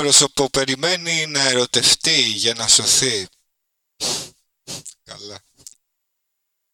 πρόσωπο περιμένει να ερωτευτεί για να σωθεί.